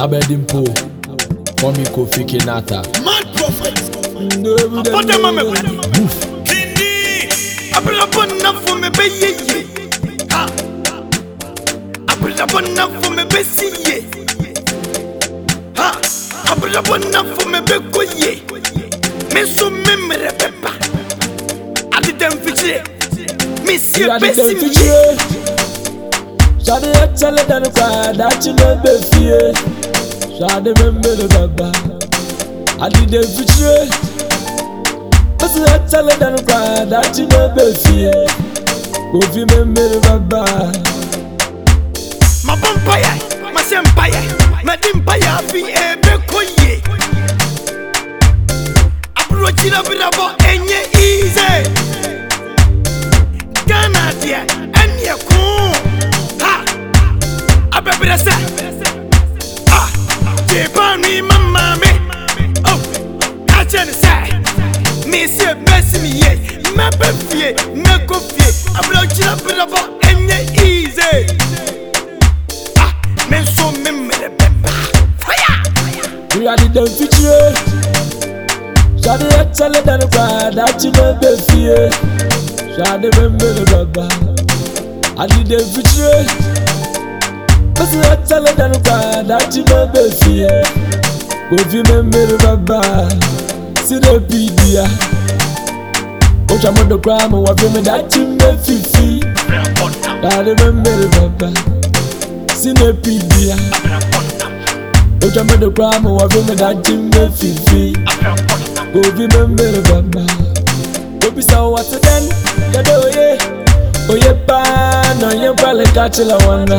Abedimpo, Mọ́mí Kofi Kinata. Mad prophet. Abọ́dẹ́mọ́ mi wẹ̀. Kìnní abúlọ́bọ̀ náà fún mi bẹ́ yéye. Abúlọ́bọ̀ náà fún mi bẹ́ sí yé. Abúlọ́bọ̀ náà fún mi bẹ́ kó yé. Mi sún mi mẹ̀rẹ̀ bẹ́ bá. Adídẹ́ ń fi Mi sí ẹ bẹ́ sí mi yé. Sade ya chale danu kwa dachi no be fie. Shade membele baba Adide fichire Besi etale danu kwa Dachi mebe fie Kofi membele baba Mabon paya Masem paya Medim paya fi ebe koye Aburo chila birabo enye ize Ghana dia Enye kun Ha Abebrese Abebrese Pardon oh, me, mamma me. Oh, I turn aside. Monsieur, merci me, yeah. Ma befie, me confier. I'm not just a bit of a easy. Ah, men so me remember. Fire! We are the damn future. Shadi ya chale dana kwa dachi me befie. Shadi me me remember. I did the future. Bẹ́sẹ̀ ọ̀tẹ́lẹ̀ dànù padà tí mo bẹ̀ fi yẹ. Òfin mi mẹ́rin bàbá sílẹ̀ bí ìdíyà. Oṣù àmọ́dọ̀kọ́ àmọ́ wà fún mi dájú mẹ́fìfì. Dàdé mi mẹ́rin bàbá sílẹ̀ bí ìdíyà. Oṣù àmọ́dọ̀kọ́ àmọ́ wà fún mi dájú mẹ́fìfì. Òfin mi mẹ́rin bàbá. Òbí sàwọ́ àti dẹ́nu kẹ́dẹ́ òye. Oye pa na onye kwalita chila wana.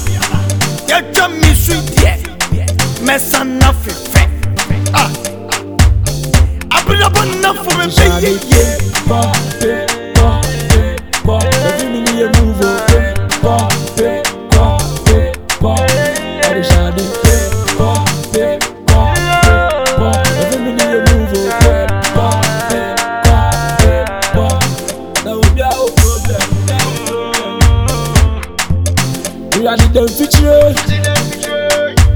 Yajami sweet, yeah Mè san nafe, fe A Abre ba nafe, me peye Jani te, pa, te, pa, te, pa Mè vini niye mouzou, fe, pa, te mfikyire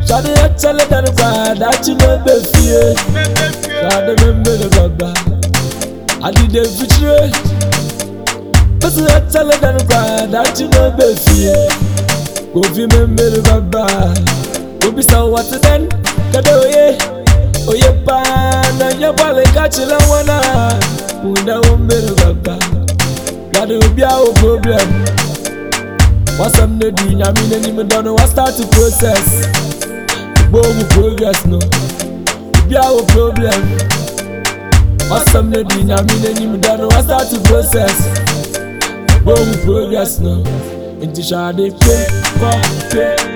sade ɛkyɛle dane kwa dakye na ɛbɛ fie sade membe ne gbagba adede mfikyire bɛsi ɛkyɛle dane kwa dakye na ɛbɛ fie kofi membe ne gbagba obi sa wɔte dɛn kɛdɛ oye oye paa na nyɛ bɔle kakye na wɔn a wunda wɔn mbe ne gbagba dade obi a o problem. What's up wasam ne di nyame n'anim dɔ no to process gbogbo mu progress no obi a wo problem wasam ne di nyame n'anim dɔ no wastart process gbogbo mu progress no nti hyɛ ade pe kɔ pe.